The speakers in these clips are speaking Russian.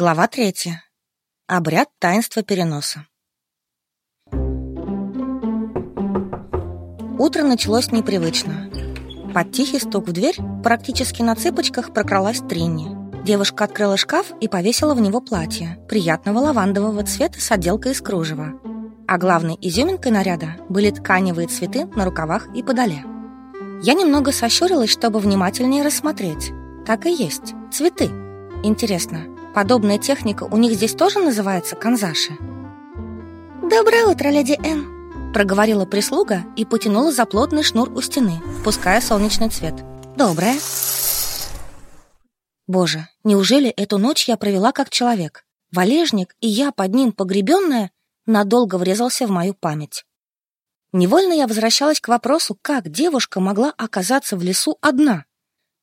Глава третья. Обряд таинства переноса. Утро началось непривычно. Под тихий стук в дверь практически на цыпочках прокралась Тринни. Девушка открыла шкаф и повесила в него платье приятного лавандового цвета с отделкой из кружева. А главной изюминкой наряда были тканевые цветы на рукавах и подоле. Я немного сощурилась, чтобы внимательнее рассмотреть. Так и есть, цветы. Интересно, Подобная техника у них здесь тоже называется канзаши. «Доброе утро, леди Н», — проговорила прислуга и потянула за плотный шнур у стены, пуская солнечный цвет. «Доброе». Боже, неужели эту ночь я провела как человек? Валежник и я под ним погребенная надолго врезался в мою память. Невольно я возвращалась к вопросу, как девушка могла оказаться в лесу одна.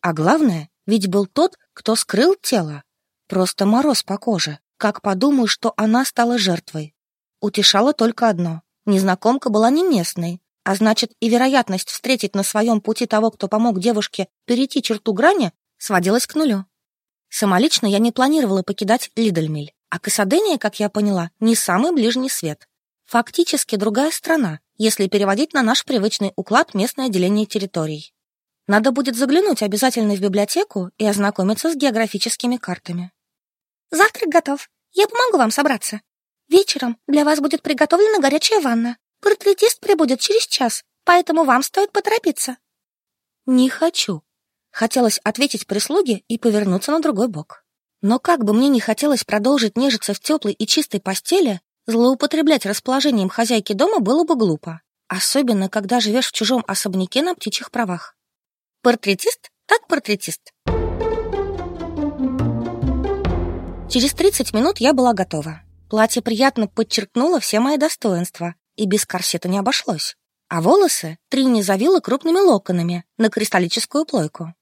А главное, ведь был тот, кто скрыл тело. Просто мороз по коже. Как подумаю, что она стала жертвой. Утешало только одно. Незнакомка была не местной, а значит и вероятность встретить на своем пути того, кто помог девушке перейти черту грани, сводилась к нулю. Самолично я не планировала покидать Лидельмиль, а Касадения, как я поняла, не самый ближний свет. Фактически другая страна, если переводить на наш привычный уклад местное деление территорий. Надо будет заглянуть обязательно в библиотеку и ознакомиться с географическими картами. Завтрак готов. Я помогу вам собраться. Вечером для вас будет приготовлена горячая ванна. Портретист прибудет через час, поэтому вам стоит поторопиться». «Не хочу». Хотелось ответить прислуге и повернуться на другой бок. Но как бы мне не хотелось продолжить нежиться в теплой и чистой постели, злоупотреблять расположением хозяйки дома было бы глупо. Особенно, когда живешь в чужом особняке на птичьих правах. Портретист так портретист. Через 30 минут я была готова. Платье приятно подчеркнуло все мои достоинства, и без корсета не обошлось. А волосы Трини завила крупными локонами на кристаллическую плойку.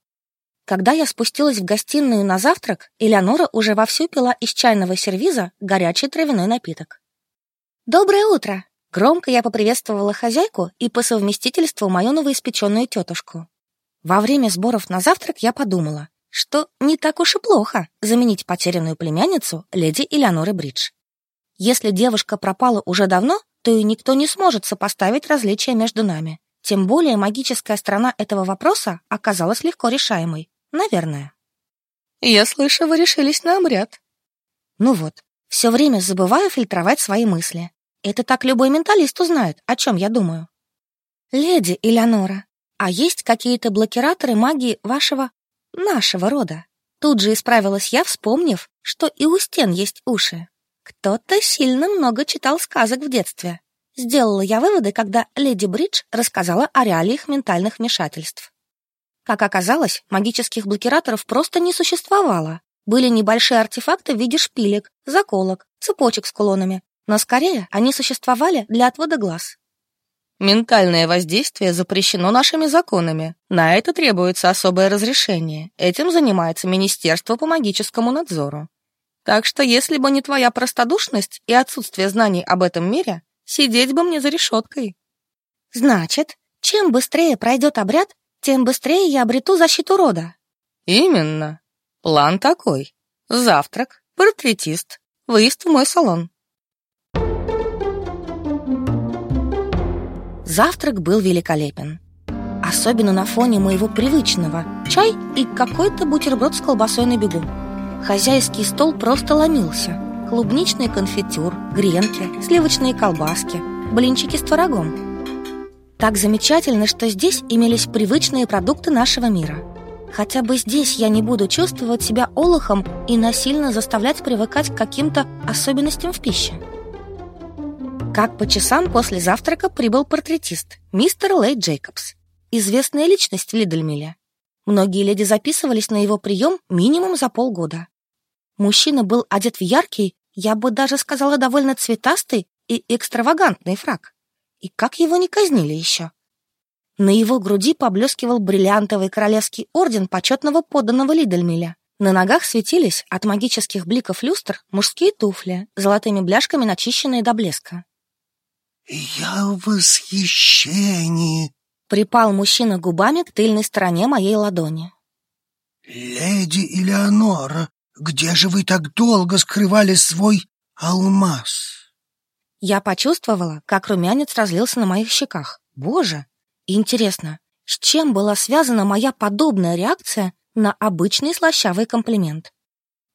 Когда я спустилась в гостиную на завтрак, Элеонора уже вовсю пила из чайного сервиза горячий травяной напиток. «Доброе утро!» Громко я поприветствовала хозяйку и по совместительству мою новоиспеченную тетушку. Во время сборов на завтрак я подумала, что не так уж и плохо заменить потерянную племянницу леди Элеоноры Бридж. Если девушка пропала уже давно, то и никто не сможет сопоставить различия между нами. Тем более магическая сторона этого вопроса оказалась легко решаемой. Наверное. Я слышу, вы решились на обряд. Ну вот, все время забываю фильтровать свои мысли. Это так любой менталист узнает, о чем я думаю. Леди Элеонора, а есть какие-то блокираторы магии вашего нашего рода. Тут же исправилась я, вспомнив, что и у стен есть уши. Кто-то сильно много читал сказок в детстве. Сделала я выводы, когда леди Бридж рассказала о реалиях ментальных вмешательств. Как оказалось, магических блокираторов просто не существовало. Были небольшие артефакты в виде шпилек, заколок, цепочек с кулонами, но скорее они существовали для отвода глаз. Ментальное воздействие запрещено нашими законами. На это требуется особое разрешение. Этим занимается Министерство по магическому надзору. Так что если бы не твоя простодушность и отсутствие знаний об этом мире, сидеть бы мне за решеткой. Значит, чем быстрее пройдет обряд, тем быстрее я обрету защиту рода. Именно. План такой. Завтрак, портретист, выезд в мой салон. Завтрак был великолепен. Особенно на фоне моего привычного чай и какой-то бутерброд с колбасой на бегу. Хозяйский стол просто ломился. Клубничный конфитюр, гренки, сливочные колбаски, блинчики с творогом. Так замечательно, что здесь имелись привычные продукты нашего мира. Хотя бы здесь я не буду чувствовать себя олухом и насильно заставлять привыкать к каким-то особенностям в пище. Как по часам после завтрака прибыл портретист, мистер Лей Джейкобс, известная личность в Лидельмиле. Многие леди записывались на его прием минимум за полгода. Мужчина был одет в яркий, я бы даже сказала, довольно цветастый и экстравагантный фраг. И как его не казнили еще? На его груди поблескивал бриллиантовый королевский орден почетного подданного Лидельмиля. На ногах светились от магических бликов люстр мужские туфли, золотыми бляшками начищенные до блеска. «Я в восхищении!» Припал мужчина губами к тыльной стороне моей ладони. «Леди Элеонора, где же вы так долго скрывали свой алмаз?» Я почувствовала, как румянец разлился на моих щеках. Боже! Интересно, с чем была связана моя подобная реакция на обычный слащавый комплимент?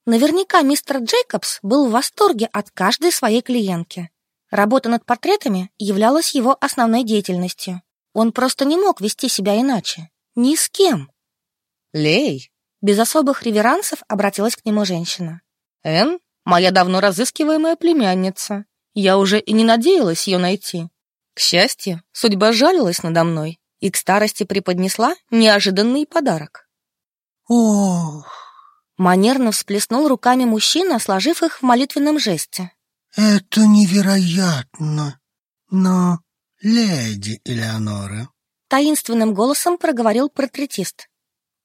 Наверняка мистер Джейкобс был в восторге от каждой своей клиентки. Работа над портретами являлась его основной деятельностью. Он просто не мог вести себя иначе. Ни с кем. «Лей!» Без особых реверансов обратилась к нему женщина. «Энн, моя давно разыскиваемая племянница. Я уже и не надеялась ее найти. К счастью, судьба жалилась надо мной и к старости преподнесла неожиданный подарок. «Ох!» Манерно всплеснул руками мужчина, сложив их в молитвенном жесте. «Это невероятно! Но, леди Элеонора...» Таинственным голосом проговорил портретист.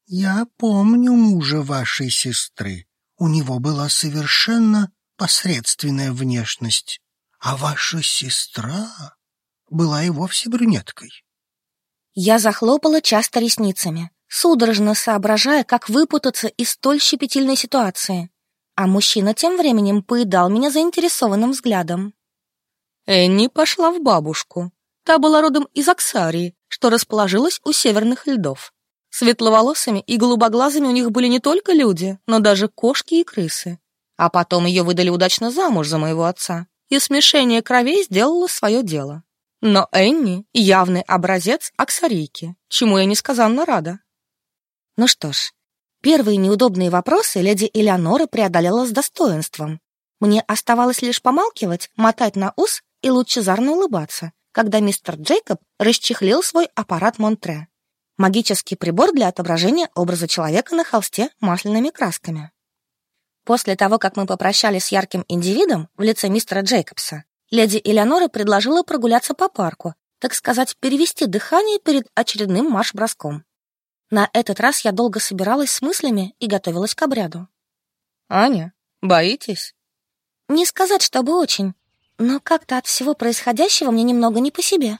«Я помню мужа вашей сестры. У него была совершенно посредственная внешность. А ваша сестра была и вовсе брюнеткой. Я захлопала часто ресницами, судорожно соображая, как выпутаться из столь щепетильной ситуации. А мужчина тем временем поедал меня заинтересованным взглядом. Энни пошла в бабушку. Та была родом из Аксарии, что расположилась у северных льдов. Светловолосыми и голубоглазыми у них были не только люди, но даже кошки и крысы. А потом ее выдали удачно замуж за моего отца и смешение кровей сделало свое дело. Но Энни — явный образец аксарийки, чему я несказанно рада. Ну что ж, первые неудобные вопросы леди Элеонора преодолела с достоинством. Мне оставалось лишь помалкивать, мотать на ус и лучезарно улыбаться, когда мистер Джейкоб расчехлил свой аппарат Монтре. Магический прибор для отображения образа человека на холсте масляными красками. После того, как мы попрощались с ярким индивидом в лице мистера Джейкобса, леди Элеонора предложила прогуляться по парку, так сказать, перевести дыхание перед очередным марш-броском. На этот раз я долго собиралась с мыслями и готовилась к обряду. «Аня, боитесь?» Не сказать, чтобы очень, но как-то от всего происходящего мне немного не по себе.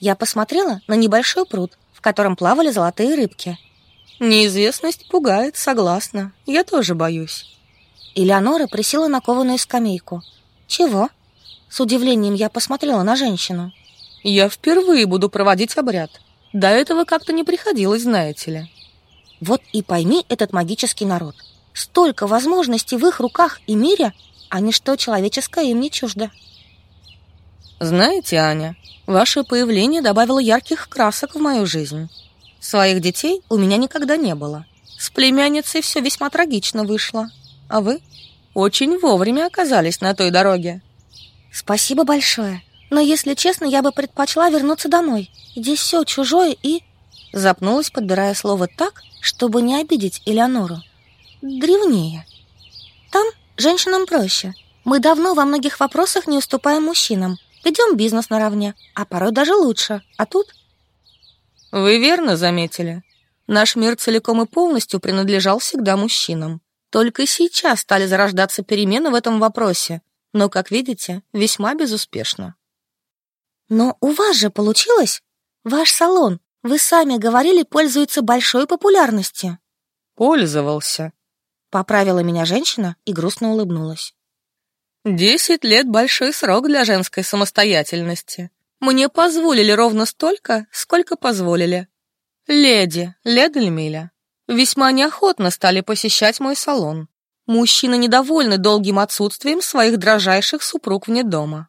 Я посмотрела на небольшой пруд, в котором плавали золотые рыбки. Неизвестность пугает, согласна. Я тоже боюсь. Элеонора присела на кованую скамейку. «Чего?» С удивлением я посмотрела на женщину. «Я впервые буду проводить обряд. До этого как-то не приходилось, знаете ли». Вот и пойми этот магический народ. Столько возможностей в их руках и мире, а ничто человеческое им не чуждо. Знаете, Аня, ваше появление добавило ярких красок в мою жизнь. Своих детей у меня никогда не было. С племянницей все весьма трагично вышло. А вы очень вовремя оказались на той дороге. Спасибо большое. Но, если честно, я бы предпочла вернуться домой. Здесь все чужое и... Запнулась, подбирая слово так, чтобы не обидеть Элеонору. Древнее. Там женщинам проще. Мы давно во многих вопросах не уступаем мужчинам. Ведем бизнес наравне, а порой даже лучше. А тут... Вы верно заметили. Наш мир целиком и полностью принадлежал всегда мужчинам. Только сейчас стали зарождаться перемены в этом вопросе, но, как видите, весьма безуспешно. Но у вас же получилось? Ваш салон, вы сами говорили, пользуется большой популярностью. Пользовался. Поправила меня женщина и грустно улыбнулась. Десять лет — большой срок для женской самостоятельности. Мне позволили ровно столько, сколько позволили. Леди, Лемиля, весьма неохотно стали посещать мой салон. Мужчины недовольны долгим отсутствием своих дрожайших супруг вне дома.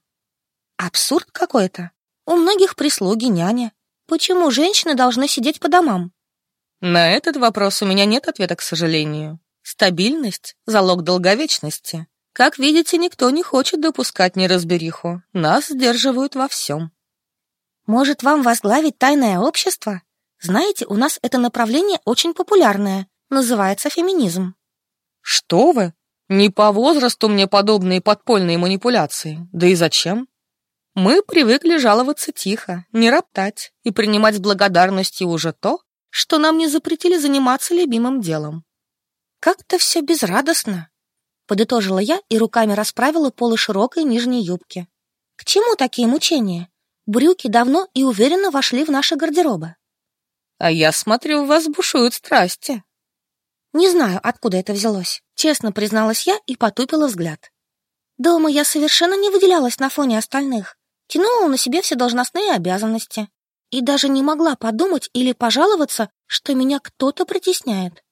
Абсурд какой-то. У многих прислуги няня. Почему женщины должны сидеть по домам? На этот вопрос у меня нет ответа, к сожалению. Стабильность — залог долговечности. Как видите, никто не хочет допускать неразбериху. Нас сдерживают во всем. Может, вам возглавить тайное общество? Знаете, у нас это направление очень популярное, называется феминизм. Что вы? Не по возрасту мне подобные подпольные манипуляции. Да и зачем? Мы привыкли жаловаться тихо, не роптать и принимать с благодарностью уже то, что нам не запретили заниматься любимым делом. Как-то все безрадостно, подытожила я и руками расправила полы широкой нижней юбки. К чему такие мучения? Брюки давно и уверенно вошли в наши гардеробы. А я смотрю, в вас бушуют страсти. Не знаю, откуда это взялось. Честно призналась я и потупила взгляд. Дома я совершенно не выделялась на фоне остальных, тянула на себе все должностные обязанности и даже не могла подумать или пожаловаться, что меня кто-то притесняет.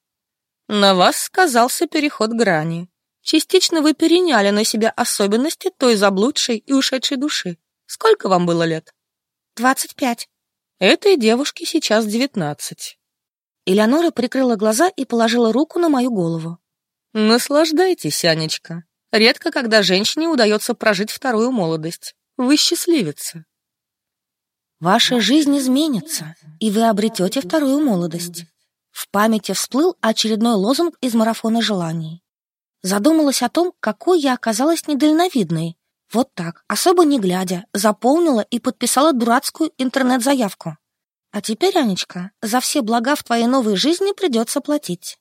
На вас сказался переход грани. Частично вы переняли на себя особенности той заблудшей и ушедшей души. Сколько вам было лет? Двадцать пять. Этой девушке сейчас девятнадцать. Элеонора прикрыла глаза и положила руку на мою голову. Наслаждайтесь, Анечка. Редко, когда женщине удается прожить вторую молодость. Вы счастливица. Ваша жизнь изменится, и вы обретете вторую молодость. В памяти всплыл очередной лозунг из марафона желаний. Задумалась о том, какой я оказалась недальновидной. Вот так, особо не глядя, заполнила и подписала дурацкую интернет-заявку. А теперь, Анечка, за все блага в твоей новой жизни придется платить.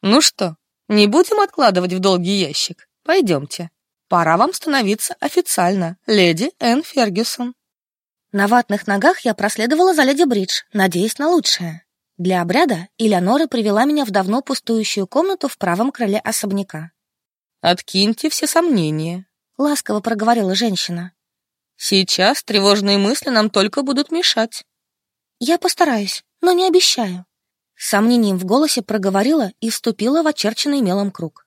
Ну что, не будем откладывать в долгий ящик. Пойдемте. Пора вам становиться официально леди Энн Фергюсон. На ватных ногах я проследовала за леди Бридж, надеясь на лучшее. Для обряда Элеонора привела меня в давно пустующую комнату в правом крыле особняка. «Откиньте все сомнения», — ласково проговорила женщина. «Сейчас тревожные мысли нам только будут мешать». «Я постараюсь, но не обещаю». С сомнением в голосе проговорила и вступила в очерченный мелом круг.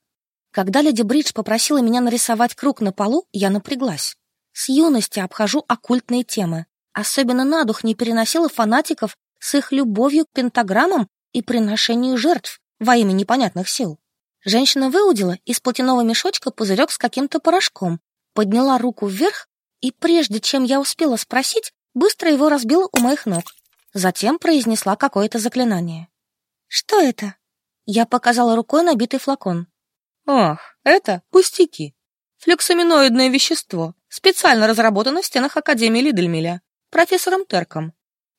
Когда леди Бридж попросила меня нарисовать круг на полу, я напряглась. С юности обхожу оккультные темы. Особенно на дух не переносила фанатиков с их любовью к пентаграммам и приношению жертв во имя непонятных сил. Женщина выудила из платяного мешочка пузырек с каким-то порошком, подняла руку вверх и, прежде чем я успела спросить, быстро его разбила у моих ног. Затем произнесла какое-то заклинание. «Что это?» Я показала рукой набитый флакон. «Ах, это пустяки. Флюксаминоидное вещество, специально разработано в стенах Академии Лидельмиля профессором Терком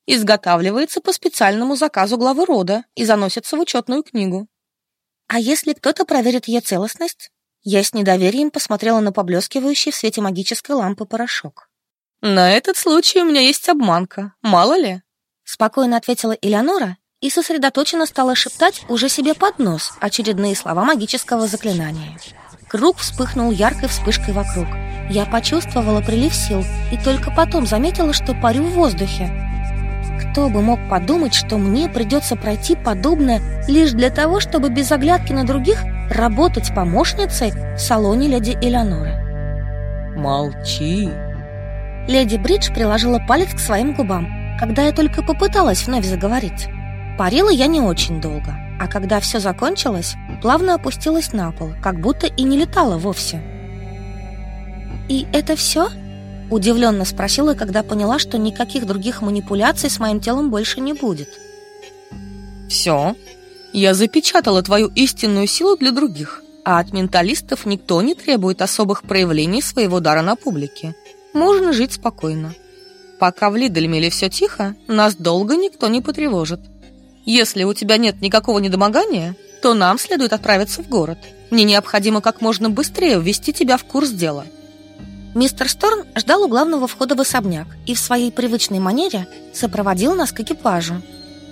изготавливается по специальному заказу главы рода и заносится в учетную книгу. А если кто-то проверит ее целостность? Я с недоверием посмотрела на поблескивающий в свете магической лампы порошок. «На этот случай у меня есть обманка, мало ли?» Спокойно ответила Элеонора и сосредоточенно стала шептать уже себе под нос очередные слова магического заклинания. Круг вспыхнул яркой вспышкой вокруг. Я почувствовала прилив сил и только потом заметила, что парю в воздухе. Кто бы мог подумать, что мне придется пройти подобное лишь для того, чтобы без оглядки на других работать помощницей в салоне леди Элеоноры? Молчи. Леди Бридж приложила палец к своим губам, когда я только попыталась вновь заговорить. Парила я не очень долго, а когда все закончилось, плавно опустилась на пол, как будто и не летала вовсе. «И это все?» Удивленно спросила, когда поняла, что никаких других манипуляций с моим телом больше не будет. «Все. Я запечатала твою истинную силу для других, а от менталистов никто не требует особых проявлений своего дара на публике. Можно жить спокойно. Пока в Лидельмеле все тихо, нас долго никто не потревожит. Если у тебя нет никакого недомогания, то нам следует отправиться в город. Мне необходимо как можно быстрее ввести тебя в курс дела». Мистер Сторн ждал у главного входа в особняк и в своей привычной манере сопроводил нас к экипажу.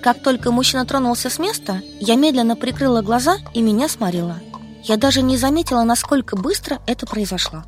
Как только мужчина тронулся с места, я медленно прикрыла глаза и меня сморила. Я даже не заметила, насколько быстро это произошло.